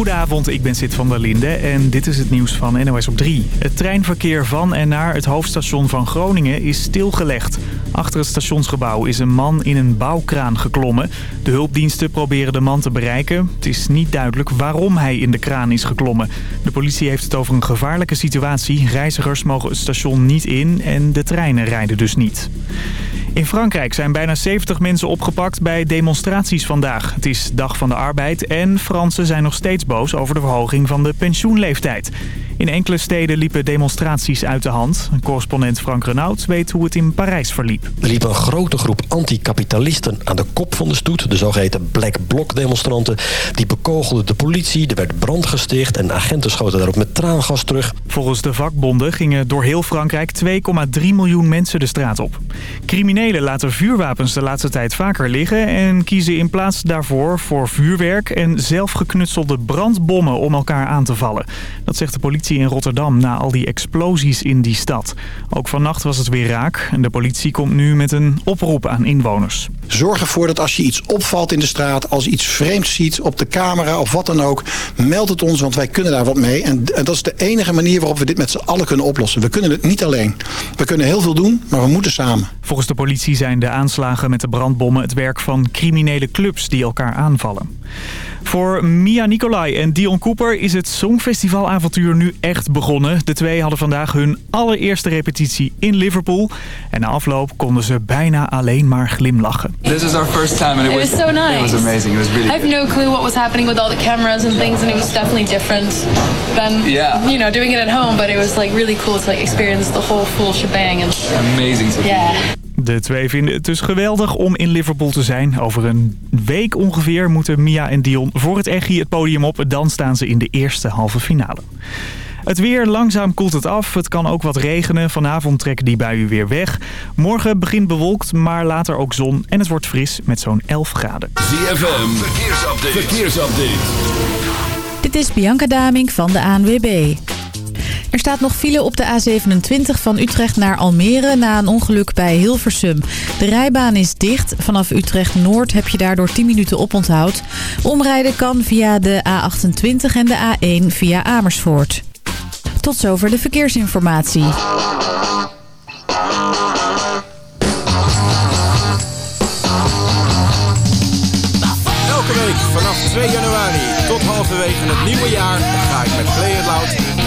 Goedenavond, ik ben Sid van der Linde en dit is het nieuws van NOS op 3. Het treinverkeer van en naar het hoofdstation van Groningen is stilgelegd. Achter het stationsgebouw is een man in een bouwkraan geklommen. De hulpdiensten proberen de man te bereiken. Het is niet duidelijk waarom hij in de kraan is geklommen. De politie heeft het over een gevaarlijke situatie. Reizigers mogen het station niet in en de treinen rijden dus niet. In Frankrijk zijn bijna 70 mensen opgepakt bij demonstraties vandaag. Het is Dag van de Arbeid en Fransen zijn nog steeds boos over de verhoging van de pensioenleeftijd. In enkele steden liepen demonstraties uit de hand. Correspondent Frank Renaud weet hoe het in Parijs verliep. Er liep een grote groep anticapitalisten aan de kop van de stoet. De zogeheten Black Bloc demonstranten. Die bekogelden de politie, er werd brand gesticht... en agenten schoten daarop met traangas terug. Volgens de vakbonden gingen door heel Frankrijk 2,3 miljoen mensen de straat op. Criminelen laten vuurwapens de laatste tijd vaker liggen... en kiezen in plaats daarvoor voor vuurwerk en zelfgeknutselde brandbommen om elkaar aan te vallen. Dat zegt de politie in Rotterdam na al die explosies in die stad. Ook vannacht was het weer raak en de politie komt nu met een oproep aan inwoners. Zorg ervoor dat als je iets opvalt in de straat, als je iets vreemds ziet op de camera of wat dan ook, meld het ons, want wij kunnen daar wat mee. En dat is de enige manier waarop we dit met z'n allen kunnen oplossen. We kunnen het niet alleen. We kunnen heel veel doen, maar we moeten samen. Volgens de politie zijn de aanslagen met de brandbommen het werk van criminele clubs die elkaar aanvallen. Voor Mia Nicolai en Dion Cooper is het Songfestivalavontuur nu echt begonnen. De twee hadden vandaag hun allereerste repetitie in Liverpool. En na afloop konden ze bijna alleen maar glimlachen. This is our first time and it, It was so nice. It was amazing. It was really I have no clue what was happening with all the cameras and things, and it was definitely different than Yeah. you know doing it at home. But it was like really cool to like experience the whole full shebang. And amazing yeah. De twee vinden het dus geweldig om in Liverpool te zijn. Over een week ongeveer moeten Mia en Dion voor het Echi het podium op. Dan staan ze in de eerste halve finale. Het weer, langzaam koelt het af. Het kan ook wat regenen. Vanavond trekken die buien weer weg. Morgen begint bewolkt, maar later ook zon. En het wordt fris met zo'n 11 graden. ZFM, verkeersupdate. verkeersupdate. Dit is Bianca Daming van de ANWB. Er staat nog file op de A27 van Utrecht naar Almere na een ongeluk bij Hilversum. De rijbaan is dicht. Vanaf Utrecht Noord heb je daardoor 10 minuten oponthoud. Omrijden kan via de A28 en de A1 via Amersfoort. Tot zover de verkeersinformatie. Elke week vanaf 2 januari tot halverwege het nieuwe jaar ga ik met Play Loud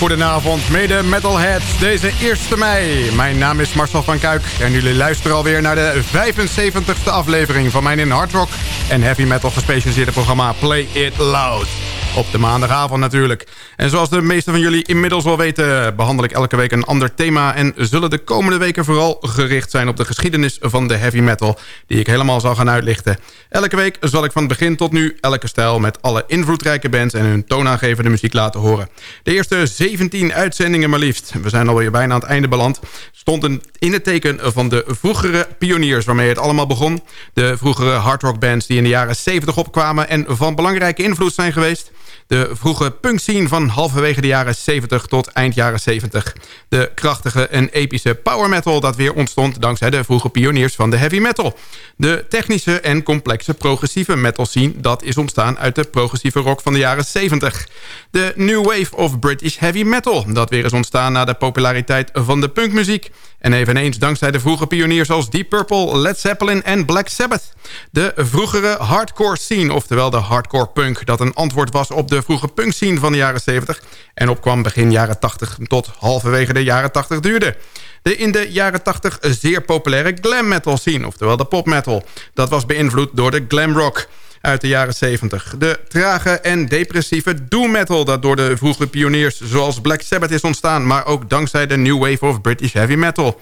Goedenavond, mede metalheads. Deze 1 mei. Mijn naam is Marcel van Kuik en jullie luisteren alweer naar de 75ste aflevering van mijn in hard rock en heavy metal gespecialiseerde programma Play It Loud. Op de maandagavond natuurlijk. En zoals de meesten van jullie inmiddels wel weten... behandel ik elke week een ander thema... en zullen de komende weken vooral gericht zijn op de geschiedenis van de heavy metal... die ik helemaal zal gaan uitlichten. Elke week zal ik van het begin tot nu elke stijl... met alle invloedrijke bands en hun toonaangevende muziek laten horen. De eerste 17 uitzendingen maar liefst... we zijn alweer bijna aan het einde beland... stonden in het teken van de vroegere pioniers waarmee het allemaal begon. De vroegere hardrock bands die in de jaren 70 opkwamen... en van belangrijke invloed zijn geweest... De vroege punkscene van halverwege de jaren 70 tot eind jaren 70. De krachtige en epische power metal dat weer ontstond... dankzij de vroege pioniers van de heavy metal. De technische en complexe progressieve metal scene... dat is ontstaan uit de progressieve rock van de jaren 70. De new wave of British heavy metal... dat weer is ontstaan na de populariteit van de punkmuziek. En eveneens dankzij de vroege pioniers als Deep Purple, Led Zeppelin en Black Sabbath. De vroegere hardcore scene, oftewel de hardcore punk... dat een antwoord was op de vroege punk scene van de jaren 70... en opkwam begin jaren 80 tot halverwege de jaren 80 duurde. De in de jaren 80 zeer populaire glam metal scene, oftewel de pop metal. Dat was beïnvloed door de glam rock uit de jaren 70. De trage en depressieve doom metal dat door de vroege pioniers zoals Black Sabbath is ontstaan... maar ook dankzij de new wave of British heavy metal.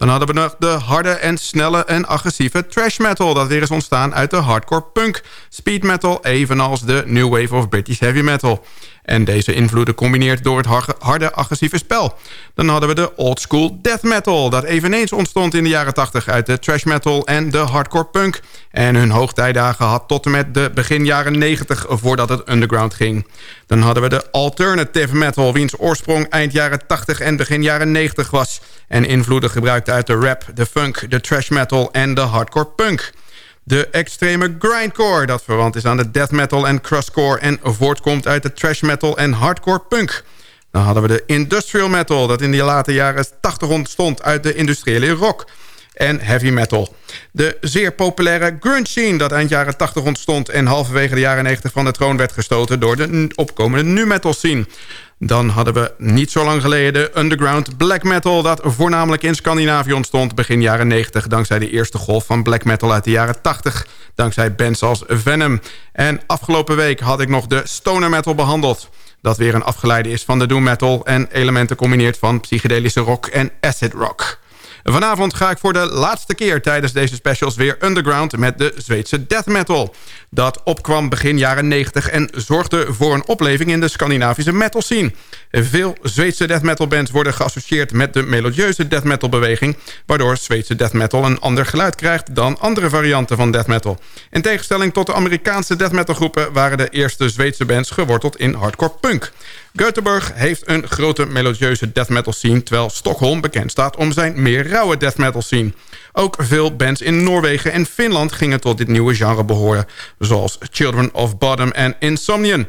Dan hadden we nog de harde en snelle en agressieve trash metal... dat weer is ontstaan uit de hardcore punk, speed metal... evenals de new wave of British heavy metal en deze invloeden combineert door het harde agressieve spel. Dan hadden we de old school death metal... dat eveneens ontstond in de jaren 80 uit de trash metal en de hardcore punk... en hun hoogtijdagen had tot en met de begin jaren 90 voordat het underground ging. Dan hadden we de alternative metal... wiens oorsprong eind jaren 80 en begin jaren 90 was... en invloeden gebruikte uit de rap, de funk, de trash metal en de hardcore punk... De extreme grindcore, dat verwant is aan de death metal en crustcore... en voortkomt uit de trash metal en hardcore punk. Dan hadden we de industrial metal, dat in de late jaren 80 ontstond... uit de industriële rock en heavy metal. De zeer populaire grunge scene dat eind jaren 80 ontstond... en halverwege de jaren 90 van de troon werd gestoten... door de opkomende nu metal scene. Dan hadden we niet zo lang geleden de underground black metal... dat voornamelijk in Scandinavië ontstond begin jaren 90... dankzij de eerste golf van black metal uit de jaren 80... dankzij bands als Venom. En afgelopen week had ik nog de stoner metal behandeld... dat weer een afgeleide is van de doom metal... en elementen combineert van psychedelische rock en acid rock. Vanavond ga ik voor de laatste keer tijdens deze specials weer underground met de Zweedse death metal. Dat opkwam begin jaren 90 en zorgde voor een opleving in de Scandinavische metal scene. Veel Zweedse death metal bands worden geassocieerd met de melodieuze death metal beweging... waardoor Zweedse death metal een ander geluid krijgt dan andere varianten van death metal. In tegenstelling tot de Amerikaanse death metal groepen... waren de eerste Zweedse bands geworteld in hardcore punk. Göteborg heeft een grote melodieuze death metal scene... terwijl Stockholm bekend staat om zijn meer rauwe death metal scene. Ook veel bands in Noorwegen en Finland gingen tot dit nieuwe genre behoren... zoals Children of Bottom en Insomnian...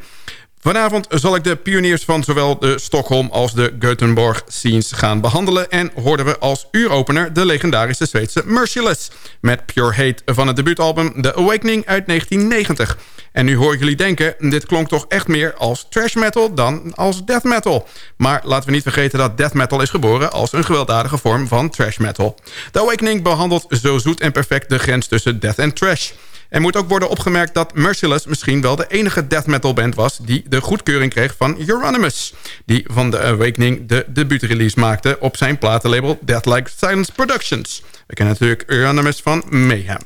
Vanavond zal ik de pioniers van zowel de Stockholm als de Göteborg scenes gaan behandelen... en hoorden we als uuropener de legendarische Zweedse Merciless... met Pure Hate van het debuutalbum The Awakening uit 1990. En nu hoor ik jullie denken, dit klonk toch echt meer als trash metal dan als death metal. Maar laten we niet vergeten dat death metal is geboren als een gewelddadige vorm van trash metal. The Awakening behandelt zo zoet en perfect de grens tussen death en trash... Er moet ook worden opgemerkt dat Merciless misschien wel de enige death metal band was... die de goedkeuring kreeg van Euronymous... die van The Awakening de debuutrelease maakte op zijn platenlabel Death Like Silence Productions. We kennen natuurlijk Euronymous van Mayhem.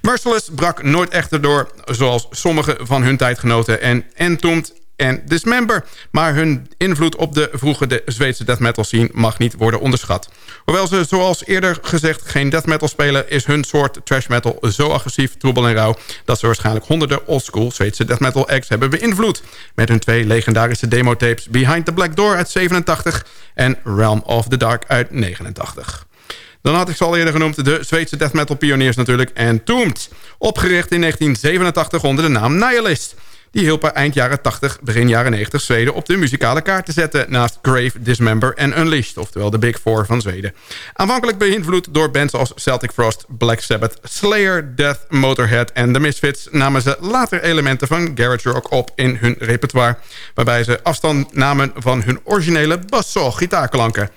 Merciless brak nooit echter door, zoals sommige van hun tijdgenoten... en Entombed en Dismember. Maar hun invloed op de vroege Zweedse death metal scene mag niet worden onderschat. Hoewel ze, zoals eerder gezegd, geen death metal spelen... is hun soort trash metal zo agressief, troebel en rauw... dat ze waarschijnlijk honderden oldschool Zweedse death metal acts hebben beïnvloed. Met hun twee legendarische demotapes Behind the Black Door uit 87... en Realm of the Dark uit 89. Dan had ik ze al eerder genoemd, de Zweedse death metal pioniers natuurlijk... Entombed, opgericht in 1987 onder de naam Nihilist... Die hielpen eind jaren 80, begin jaren 90 Zweden op de muzikale kaart te zetten... naast Grave, Dismember en Unleashed, oftewel de Big Four van Zweden. Aanvankelijk beïnvloed door bands als Celtic Frost, Black Sabbath, Slayer, Death, Motorhead en The Misfits... namen ze later elementen van garage rock op in hun repertoire... waarbij ze afstand namen van hun originele basso-gitaarklanken...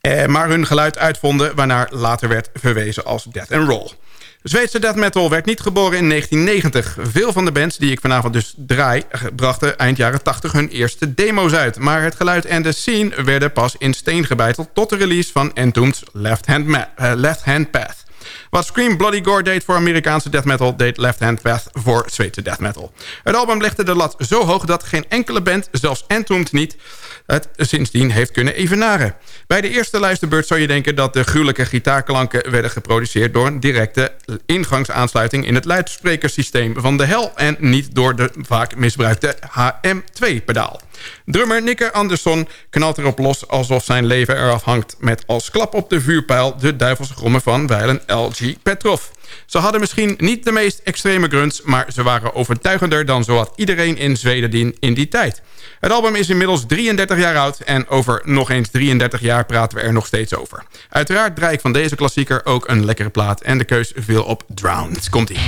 Eh, maar hun geluid uitvonden... waarnaar later werd verwezen als death and roll. Zweedse death metal werd niet geboren in 1990. Veel van de bands die ik vanavond dus draai... brachten eind jaren 80 hun eerste demo's uit. Maar het geluid en de scene werden pas in steen gebeiteld... tot de release van Entombed's Left Hand, uh, Left Hand Path. Wat Scream Bloody Gore deed voor Amerikaanse death metal... deed Left Hand Path voor Zweedse death metal. Het album legde de lat zo hoog dat geen enkele band, zelfs Entombed niet het sindsdien heeft kunnen evenaren. Bij de eerste luisterbeurt zou je denken dat de gruwelijke gitaarklanken werden geproduceerd door een directe ingangsaansluiting in het luidsprekersysteem van de hel en niet door de vaak misbruikte HM2-pedaal. Drummer Nikke Andersson knalt erop los alsof zijn leven eraf hangt... met als klap op de vuurpijl de duivelse grommen van wijlen LG Petrov. Ze hadden misschien niet de meest extreme grunts... maar ze waren overtuigender dan zowat iedereen in Zweden in die tijd. Het album is inmiddels 33 jaar oud... en over nog eens 33 jaar praten we er nog steeds over. Uiteraard draai ik van deze klassieker ook een lekkere plaat... en de keus viel op Drowned. Komt-ie.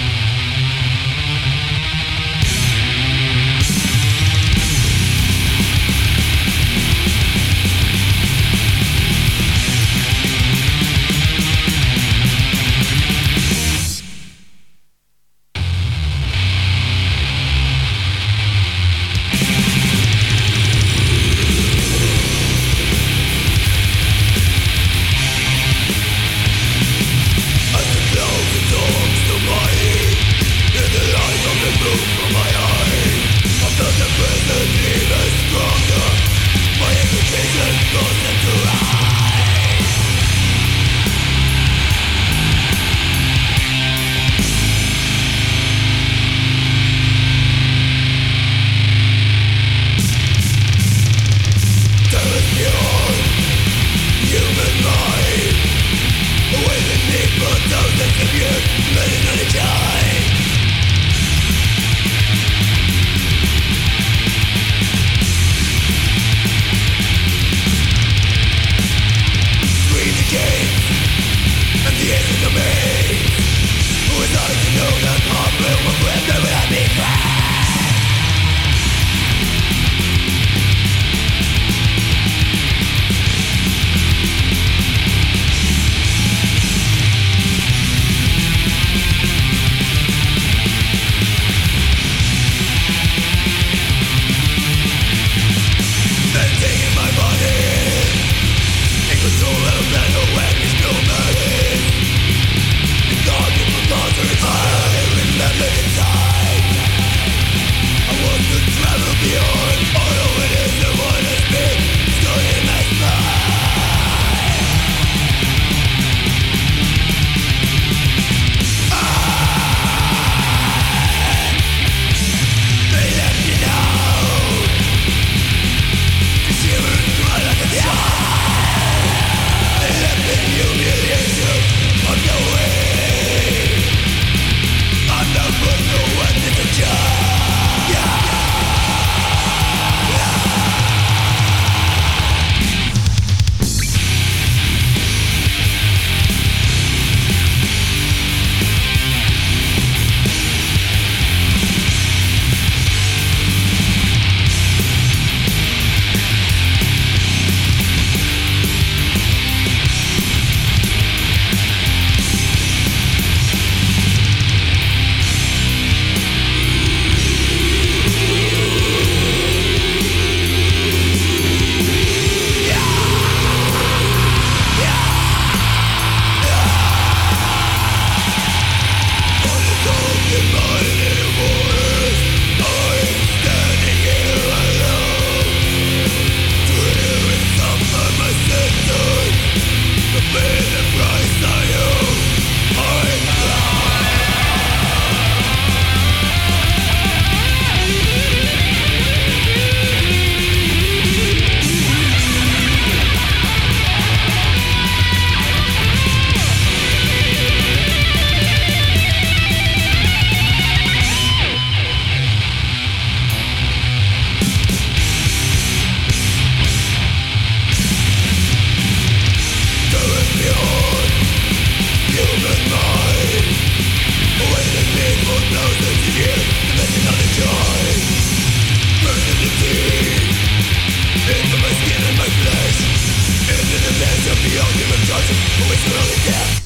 Carnage,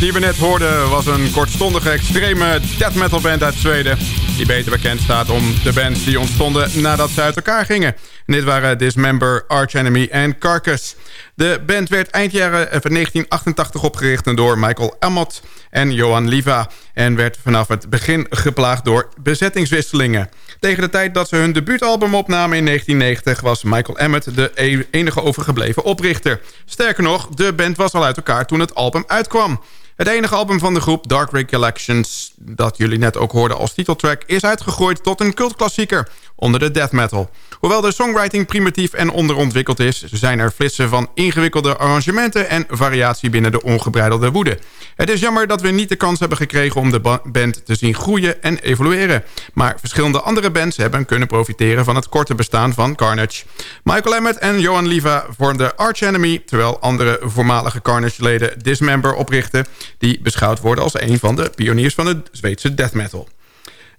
die we net hoorden, was een kortstondige extreme death metal band uit Zweden. Die beter bekend staat om de bands die ontstonden nadat ze uit elkaar gingen. En dit waren Dismember, Arch Enemy en Carcass. De band werd eind jaren 1988 opgericht door Michael Amott en Johan Liva... en werd vanaf het begin geplaagd door bezettingswisselingen. Tegen de tijd dat ze hun debuutalbum opnamen in 1990... was Michael Emmett de e- enige overgebleven oprichter. Sterker nog, de band was al uit elkaar toen het album uitkwam. Het enige album van de groep, Dark Recollections... dat jullie net ook hoorden als titeltrack... is uitgegroeid tot een cultklassieker onder de death metal. Hoewel de songwriting primitief en onderontwikkeld is... zijn er flitsen van ingewikkelde arrangementen... en variatie binnen de ongebreidelde woede. Het is jammer dat we niet de kans hebben gekregen... om de band te zien groeien en evolueren. Maar verschillende andere bands hebben kunnen profiteren... van het korte bestaan van Carnage. Michael Emmett en Johan Liva vormden Arch Enemy... terwijl andere voormalige Carnage-leden Dismember oprichten... die beschouwd worden als een van de pioniers van de Zweedse death metal.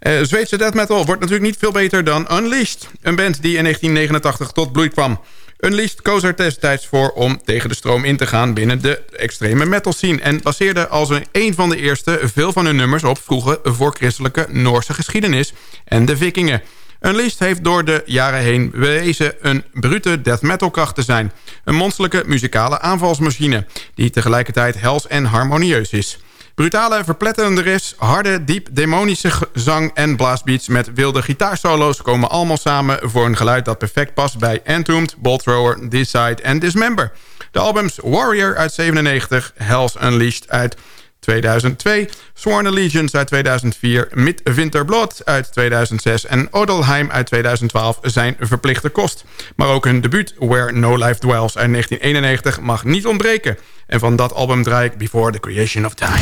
Uh, Zweedse death metal wordt natuurlijk niet veel beter dan Unleashed. Een band die in 1989 tot bloei kwam. Unleashed koos er destijds voor om tegen de stroom in te gaan binnen de extreme metal scene... en baseerde als een van de eerste veel van hun nummers op vroege voorchristelijke Noorse geschiedenis en de vikingen. Unleashed heeft door de jaren heen bewezen een brute death metal kracht te zijn. Een monsterlijke muzikale aanvalsmachine... die tegelijkertijd hels en harmonieus is. Brutale, verpletterende riffs, harde, diep, demonische zang en blastbeats... met wilde gitaarsolo's komen allemaal samen voor een geluid dat perfect past... bij Entombed, Bolt Thrower, Decide en Dismember. De albums Warrior uit 97, Hells Unleashed uit 2002, Sworn Allegiance uit 2004, Midwinterblood uit 2006 en Odelheim uit 2012 zijn verplichte kost. Maar ook hun debuut Where No Life Dwells uit 1991 mag niet ontbreken. En van dat album draai ik Before the Creation of Time.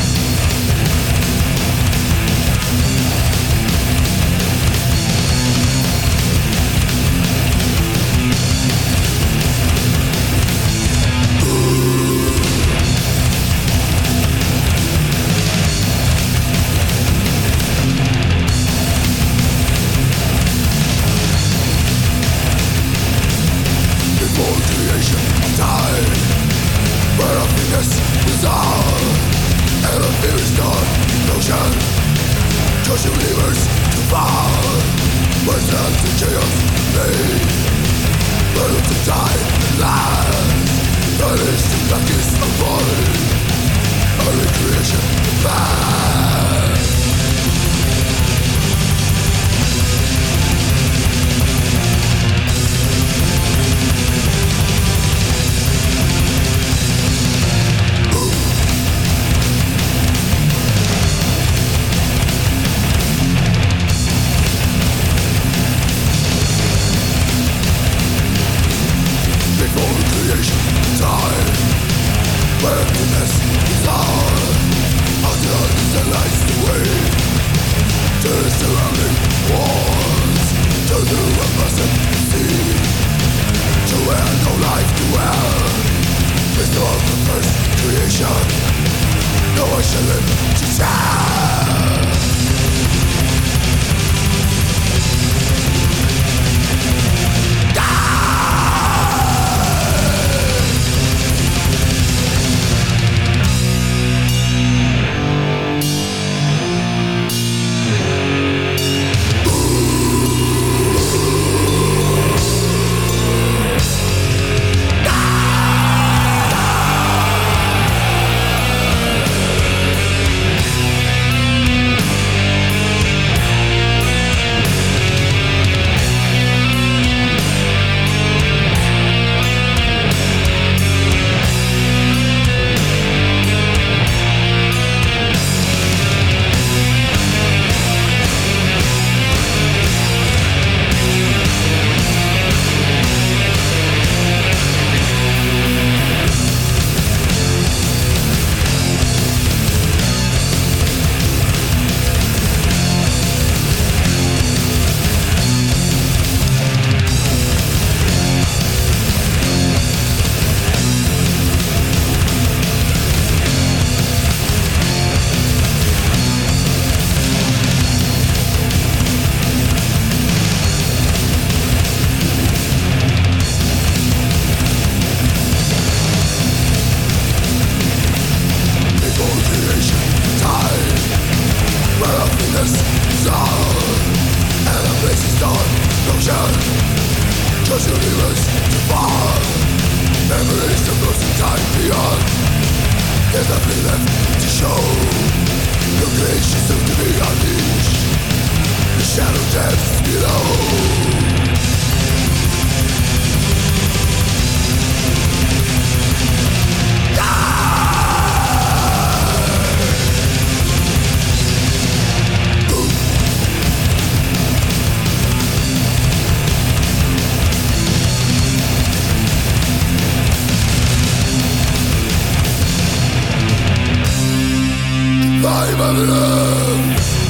Scheibenrennen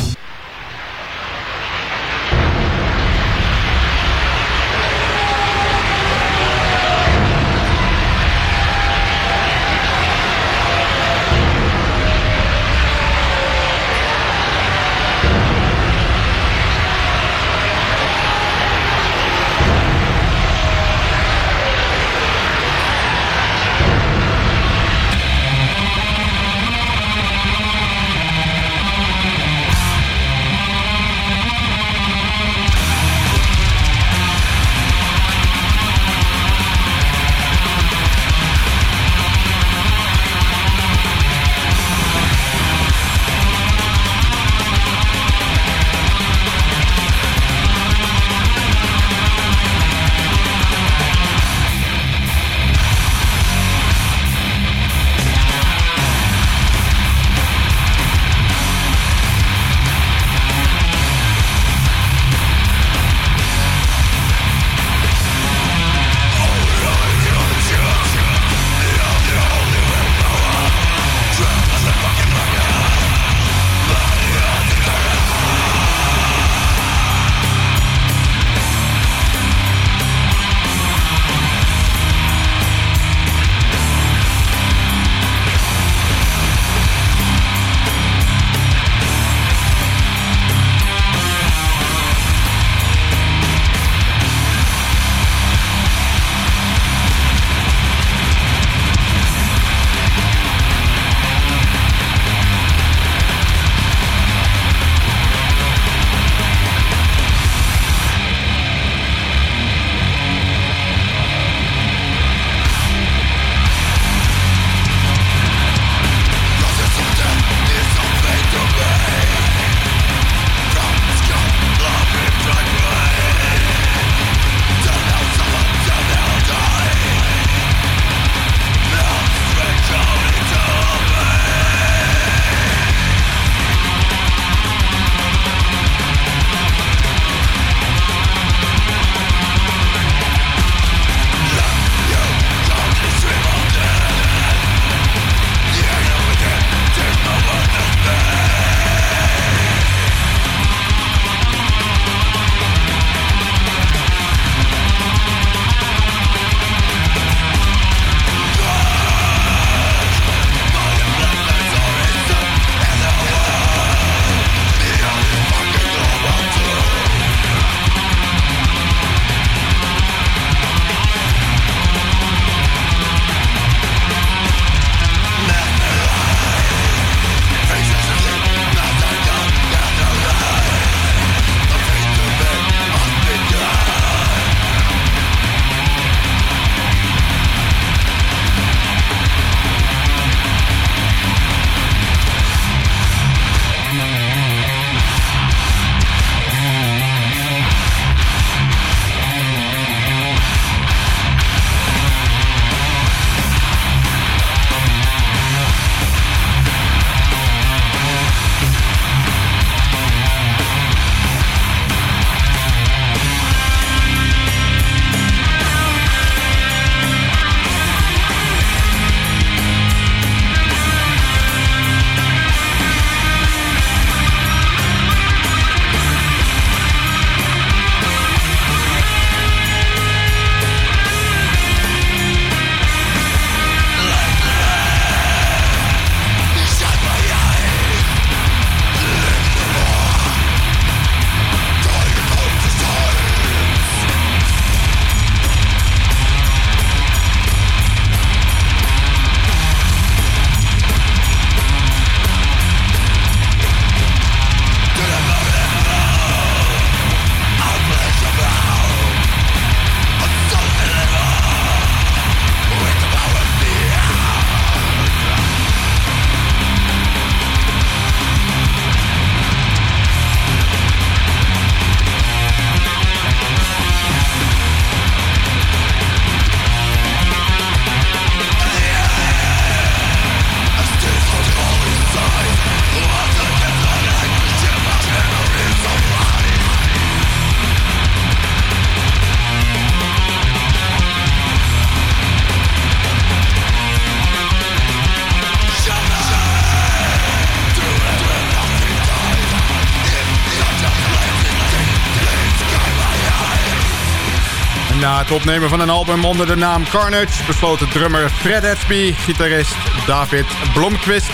het opnemen van een album onder de naam Carnage... besloten drummer Fred Hatsby, gitarist David Blomqvist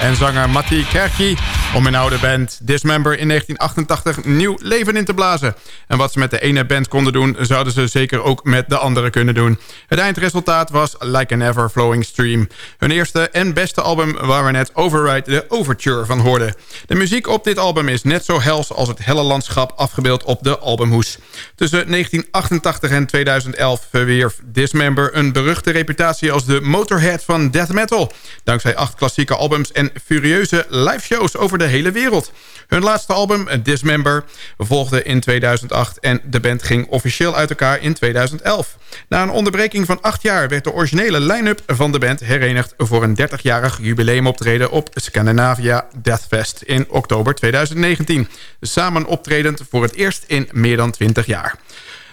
en zanger Matti Kerki om hun oude band Dismember in 1988 nieuw leven in te blazen. En wat ze met de ene band konden doen, zouden ze zeker ook met de andere kunnen doen. Het eindresultaat was Like an Ever Flowing Stream. Hun eerste en beste album waar we net Override de Overture van hoorden. De muziek op dit album is net zo hels als het helle landschap afgebeeld op de albumhoes. Tussen 1988 en 2011 verwierf Dismember een beruchte reputatie als de Motorhead van death metal. Dankzij acht klassieke albums en furieuze liveshows over de hele wereld. Hun laatste album, Dismember, volgde in 2008 en de band ging officieel uit elkaar in 2011. Na een onderbreking van acht jaar werd de originele line-up van de band herenigd voor een 30-jarig jubileumoptreden op Scandinavia Deathfest in oktober 2019. Samen optredend voor het eerst in meer dan 20 jaar.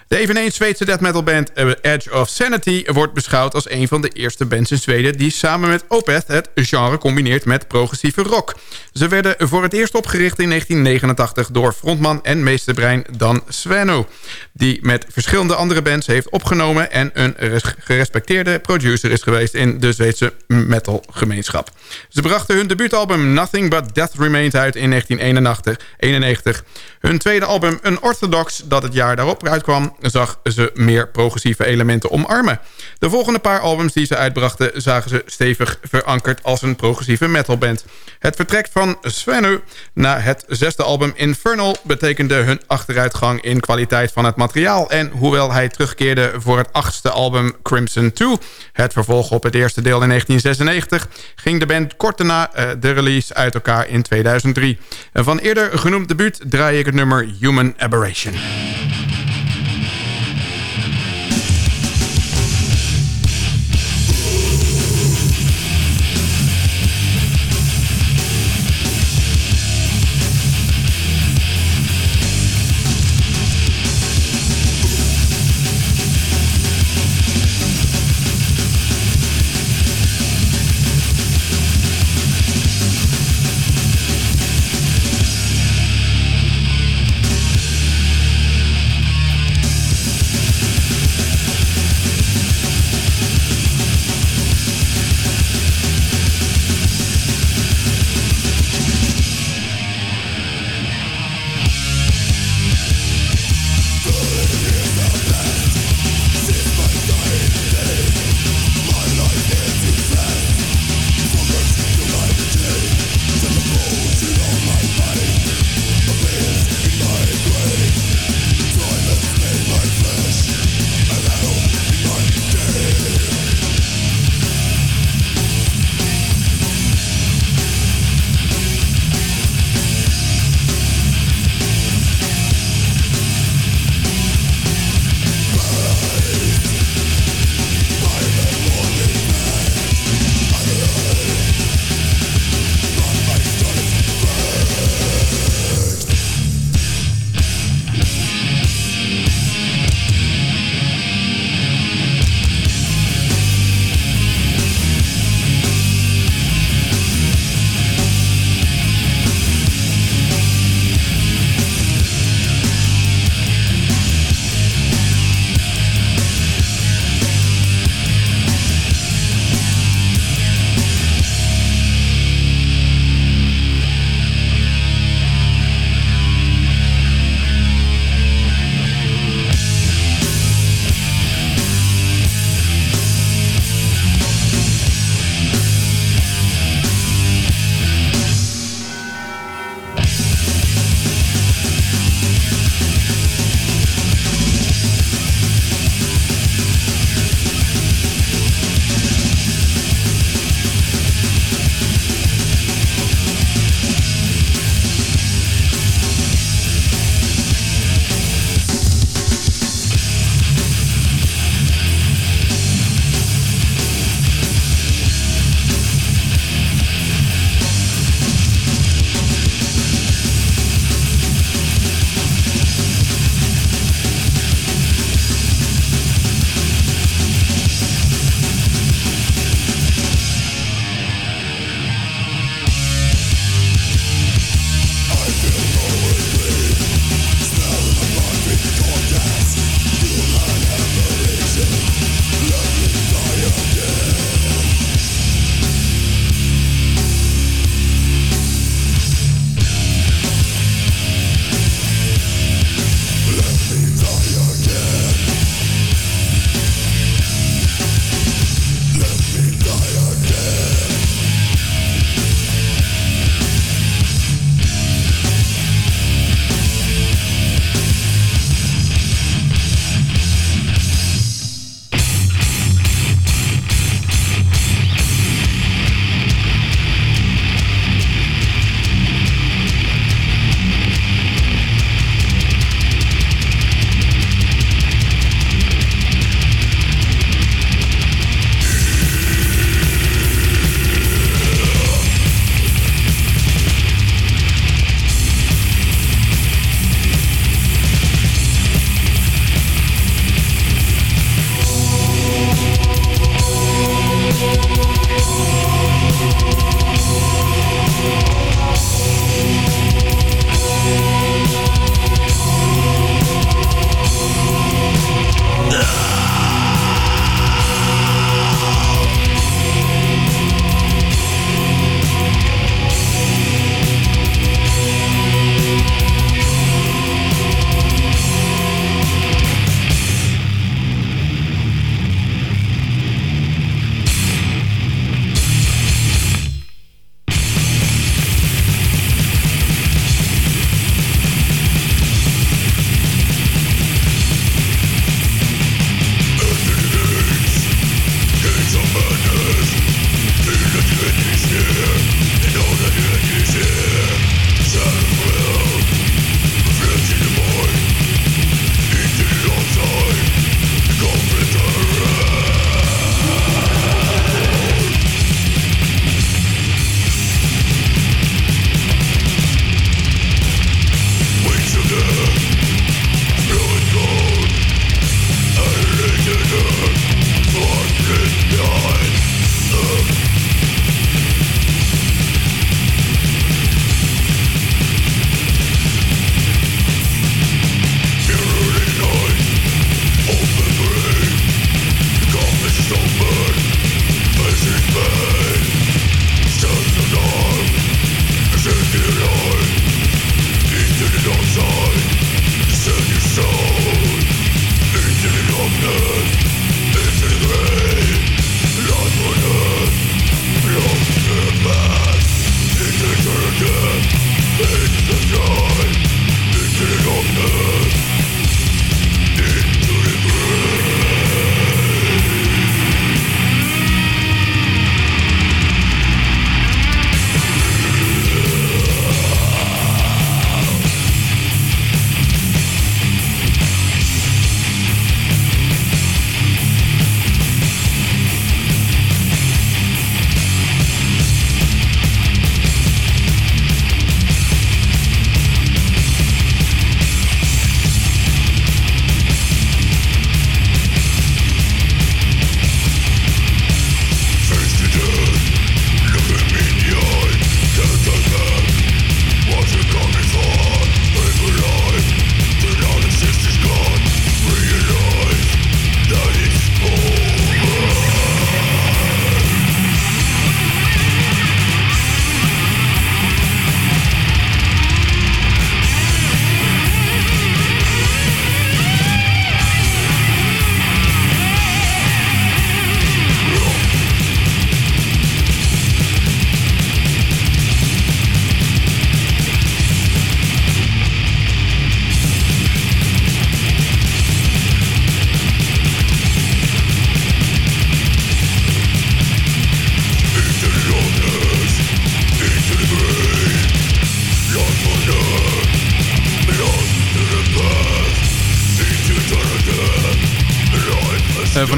De eveneens Zweedse death metal band eh, Edge of Sanity... wordt beschouwd als een van de eerste bands in Zweden... die samen met Opeth het genre combineert met progressieve rock. Ze werden voor het eerst opgericht in 1989... door frontman en meesterbrein Dan Sveno... die met verschillende andere bands heeft opgenomen... en een gerespecteerde producer is geweest... in de Zweedse metalgemeenschap. Ze brachten hun debuutalbum Nothing But Death Remains uit in 1991. Hun tweede album Unorthodox, dat het jaar daarop uitkwam zag ze meer progressieve elementen omarmen. De volgende paar albums die ze uitbrachten... zagen ze stevig verankerd als een progressieve metalband. Het vertrek van Svenu na het zesde album Infernal... betekende hun achteruitgang in kwaliteit van het materiaal... en hoewel hij terugkeerde voor het achtste album Crimson 2... het vervolg op het eerste deel in 1996... ging de band kort daarna uh, de release uit elkaar in 2003. Van eerder genoemd debuut draai ik het nummer Human Aberration.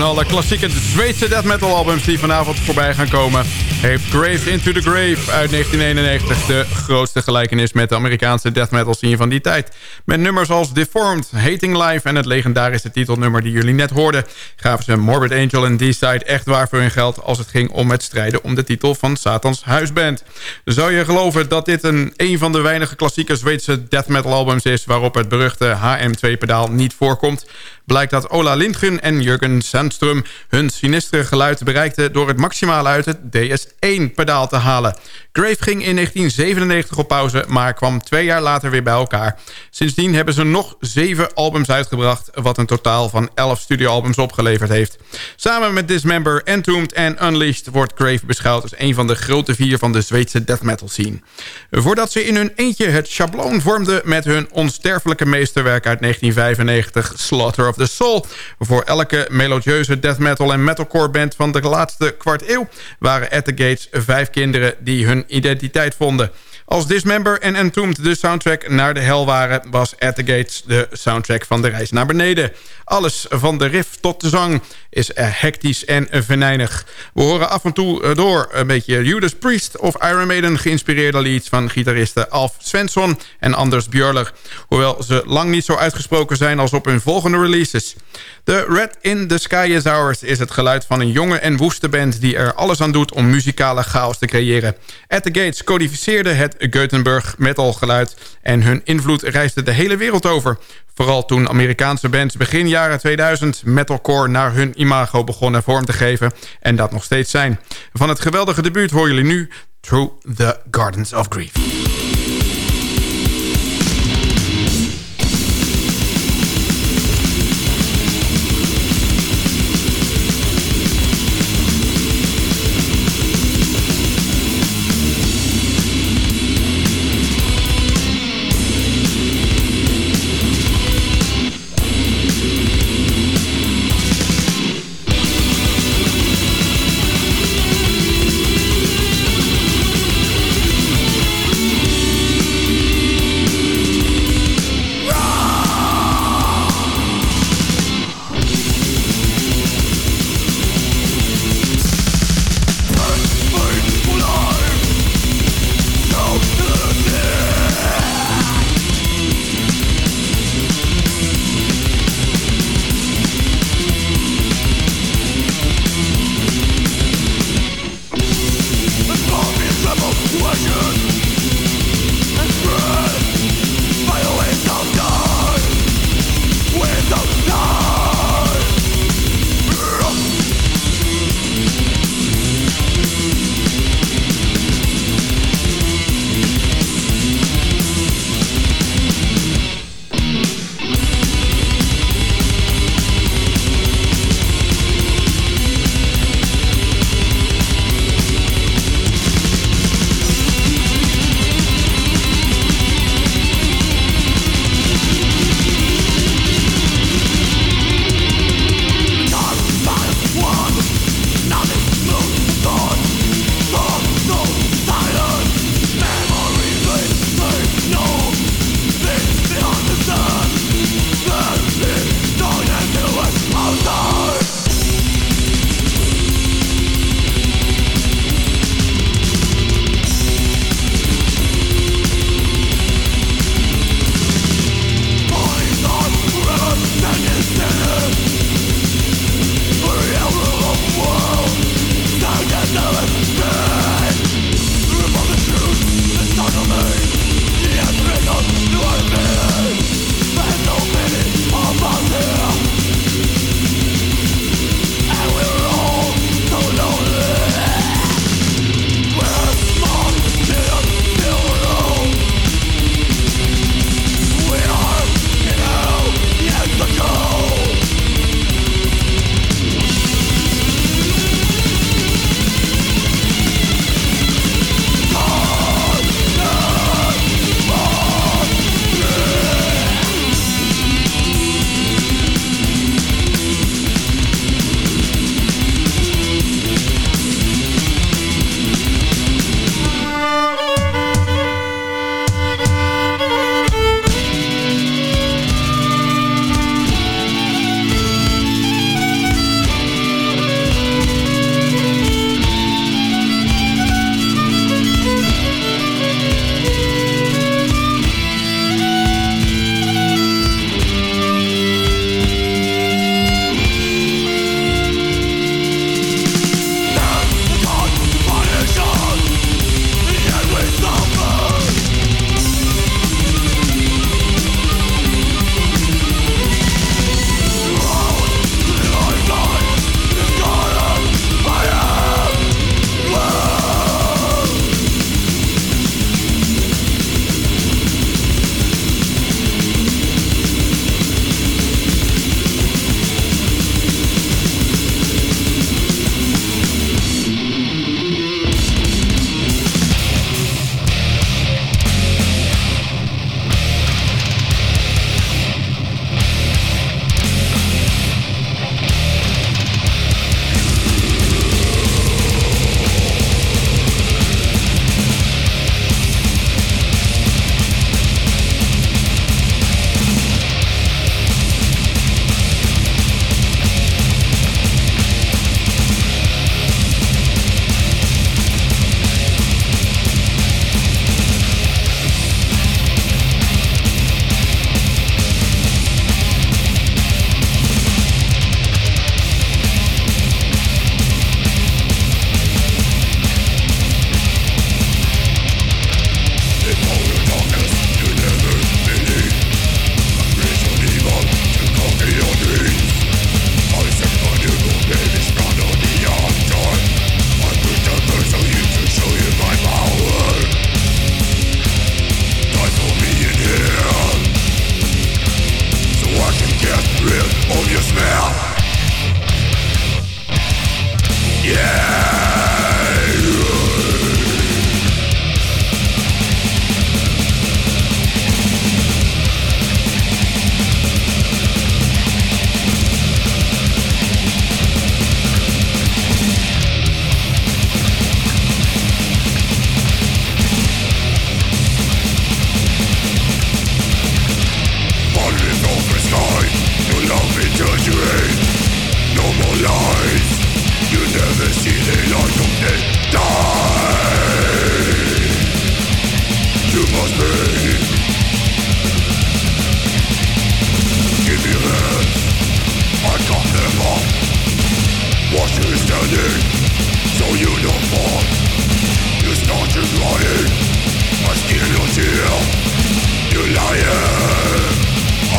Alle klassieke Zweedse death metal albums die vanavond voorbij gaan komen... heeft Grave Into the Grave uit 1991 de grootste gelijkenis met de Amerikaanse death metal scene van die tijd. Met nummers als Deformed, Hating Life en het legendarische titelnummer die jullie net hoorden... gaven ze Morbid Angel en D-Side echt waar voor hun geld als het ging om het strijden om de titel van Satans huisband. Zou je geloven dat dit een, een van de weinige klassieke Zweedse death metal albums is... waarop het beruchte HM2-pedaal niet voorkomt blijkt dat Ola Lindgren en Jurgen Sandström hun sinistere geluid bereikten... door het maximale uit het DS1-pedaal te halen. Grave ging in 1997 op pauze, maar kwam twee jaar later weer bij elkaar. Sindsdien hebben ze nog zeven albums uitgebracht... wat een totaal van elf studioalbums opgeleverd heeft. Samen met Dismember, Entombed en Unleashed... wordt Grave beschouwd als een van de grote vier van de Zweedse death metal scene. Voordat ze in hun eentje het schabloon vormden... met hun onsterfelijke meesterwerk uit 1995, Slaughter of the Soul... voor elke melodieuze death metal en metalcore band van de laatste kwart eeuw... waren at Gates vijf kinderen die hun identiteit vonden. Als Dismember en Entombed de soundtrack naar de hel waren... was At the Gates de soundtrack van de reis naar beneden. Alles van de riff tot de zang is hectisch en venijnig. We horen af en toe door een beetje Judas Priest of Iron Maiden... geïnspireerde leads van gitaristen Alf Svensson en Anders Björler. Hoewel ze lang niet zo uitgesproken zijn als op hun volgende releases. De Red in the Sky is Ours is het geluid van een jonge en woeste band... die er alles aan doet om muzikale chaos te creëren. At the Gates codificeerde het Gothenburg metal geluid... en hun invloed reisde de hele wereld over. Vooral toen Amerikaanse bands begin jaren 2000 metalcore naar hun imago begonnen vorm te geven. En dat nog steeds zijn. Van het geweldige debuut horen jullie nu Through the Gardens of Grief.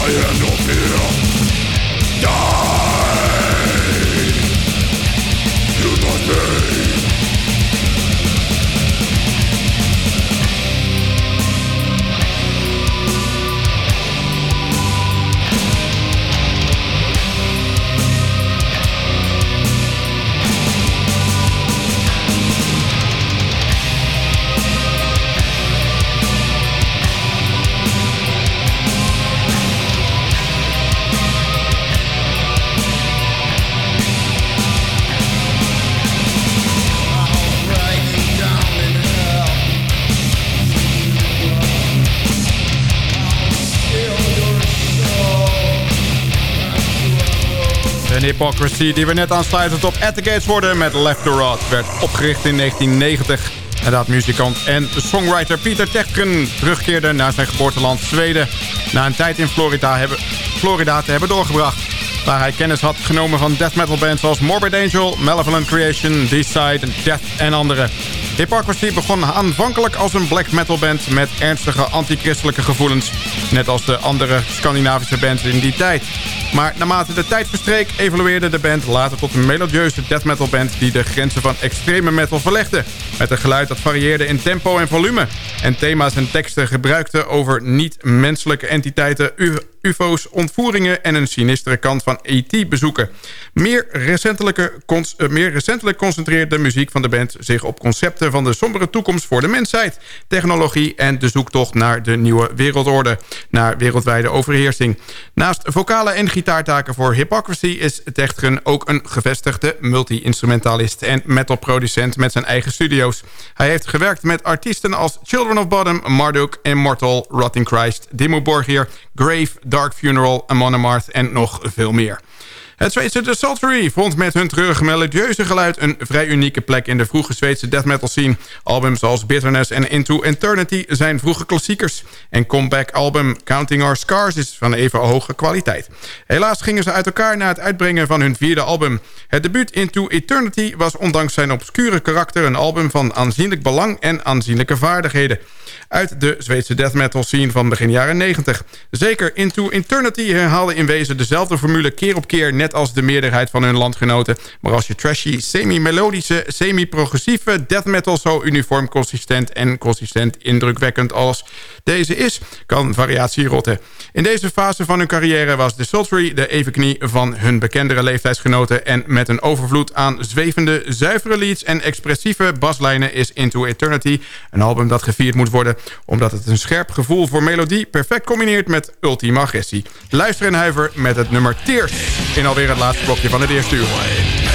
I had no fear. Hypocrisy, die we net aansluitend op Gates worden met Left to Rot, werd opgericht in 1990. dat muzikant en songwriter Pieter Techtgen terugkeerde naar zijn geboorteland Zweden... na een tijd in Florida, hebben, Florida te hebben doorgebracht... waar hij kennis had genomen van death metal bands als Morbid Angel, Malevolent Creation, D-Side, Death en andere. Hypocrisy begon aanvankelijk als een black metal band met ernstige antichristelijke gevoelens. Net als de andere Scandinavische bands in die tijd. Maar naarmate de tijd verstreek evolueerde de band later tot een melodieuze death metal band... die de grenzen van extreme metal verlegde. Met een geluid dat varieerde in tempo en volume. En thema's en teksten gebruikte over niet-menselijke entiteiten... ufo's, ontvoeringen en een sinistere kant van ET-bezoeken. Meer, recentelijke, uh, meer recentelijk concentreert de muziek van de band zich op concepten... van de sombere toekomst voor de mensheid, technologie... en de zoektocht naar de nieuwe wereldorde, naar wereldwijde overheersing. Naast vocale en gitaartaken voor Hypocrisy... is Techtgen ook een gevestigde multi-instrumentalist... en metalproducent met zijn eigen studio's. Hij heeft gewerkt met artiesten als Children of Bottom, Marduk, Immortal, Rotting Christ... Dimmu Borgir, Grave, Dark Funeral, Amon Amarth en nog veel meer. Het Zweedse The Sultry vond met hun treurige melodieuze geluid... een vrij unieke plek in de vroege Zweedse death metal scene. Albums als Bitterness en Into Eternity zijn vroege klassiekers. En comeback album Counting Our Scars is van even hoge kwaliteit. Helaas gingen ze uit elkaar na het uitbrengen van hun vierde album. Het debuut Into Eternity was ondanks zijn obscure karakter... een album van aanzienlijk belang en aanzienlijke vaardigheden uit de Zweedse death metal scene van begin jaren 90. Zeker Into Eternity herhaalde in wezen dezelfde formule keer op keer... net als de meerderheid van hun landgenoten. Maar als je trashy, semi-melodische, semi-progressieve death metal... zo uniform consistent en consistent indrukwekkend als deze is... kan variatie rotten. In deze fase van hun carrière was The Sultry de evenknie van hun bekendere leeftijdsgenoten... en met een overvloed aan zwevende, zuivere leads en expressieve baslijnen... is Into Eternity een album dat gevierd moet worden omdat het een scherp gevoel voor melodie perfect combineert met ultieme agressie. Luister en huiver met het nummer Tears in alweer het laatste blokje van het eerste uur.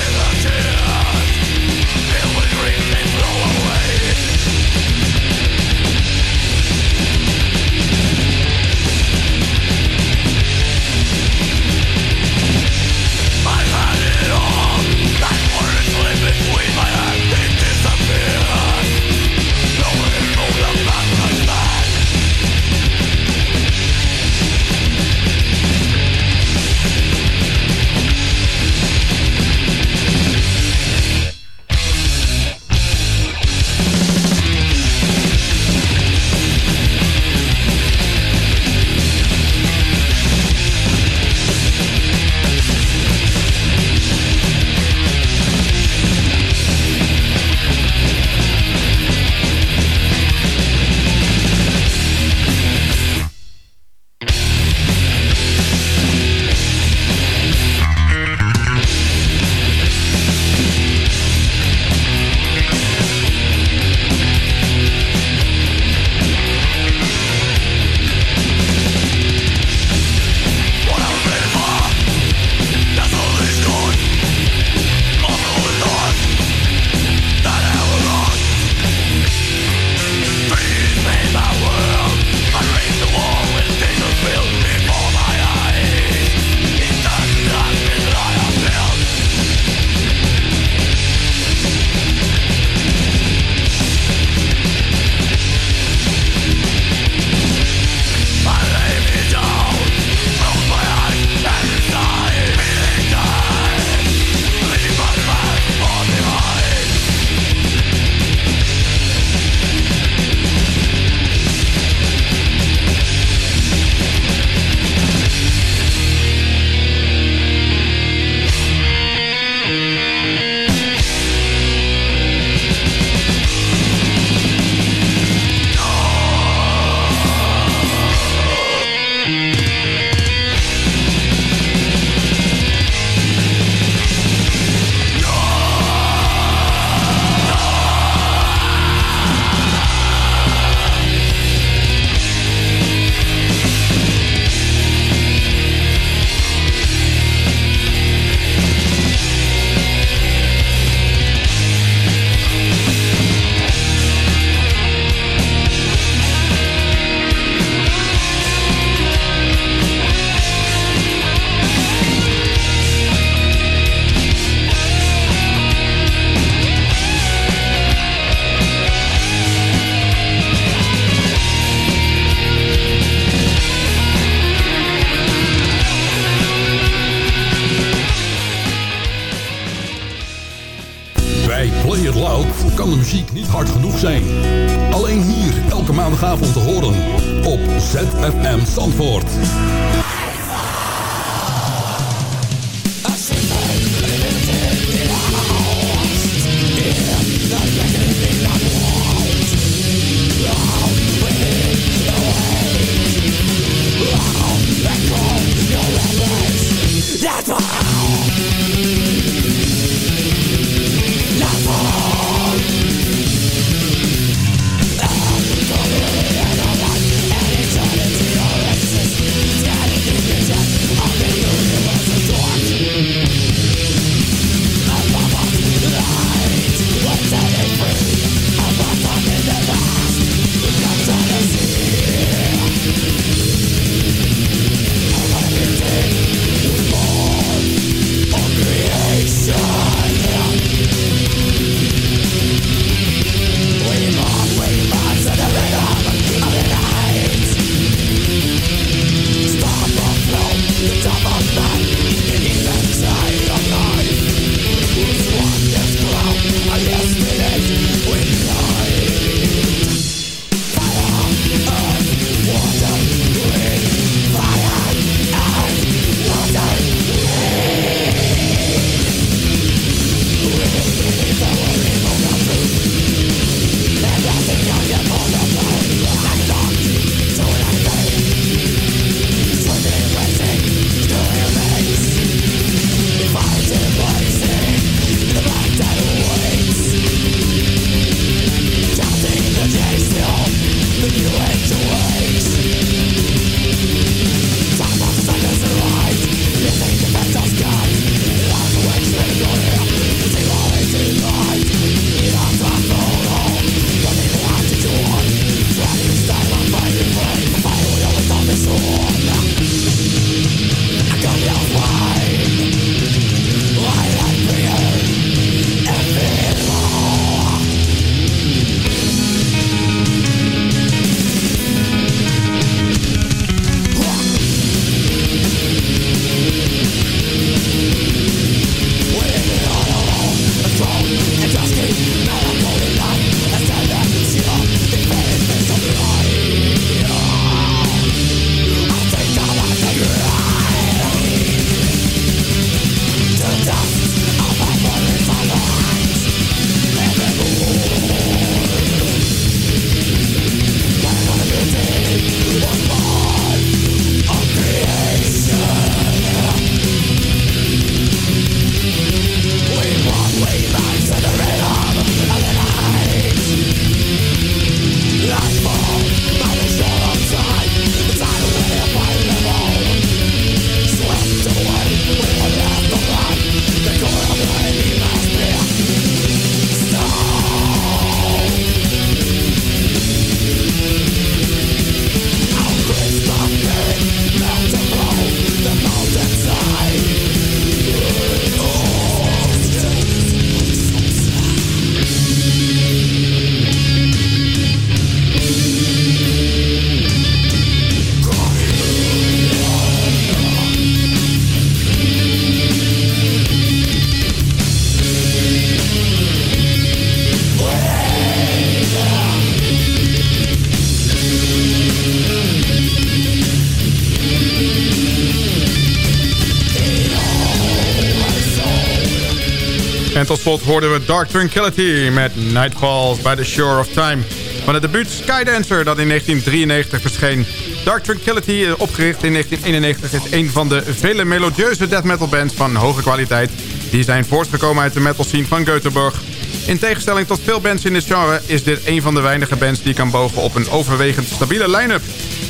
Hoorden we Dark Tranquility met Nightfalls by the Shore of Time. Van het debuut Skydancer dat in 1993 verscheen. Dark Tranquility, eh, opgericht in 1991, is een van de vele melodieuze death metal bands van hoge kwaliteit. Die zijn voortgekomen uit de metal scene van Göteborg. In tegenstelling tot veel bands in dit genre is dit een van de weinige bands die kan bogen op een overwegend stabiele line-up.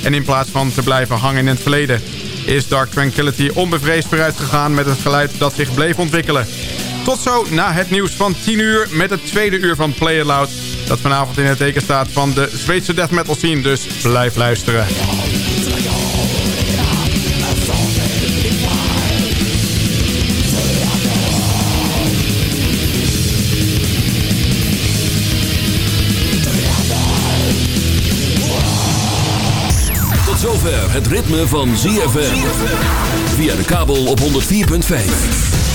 En in plaats van te blijven hangen in het verleden is Dark Tranquility onbevreesd vooruit gegaan met het geluid dat zich bleef ontwikkelen. Tot zo na het nieuws van 10 uur met het tweede uur van Play It Loud. Dat vanavond in het teken staat van de Zweedse death metal scene. Dus blijf luisteren. Tot zover het ritme van ZFM. Via de kabel op 104.5.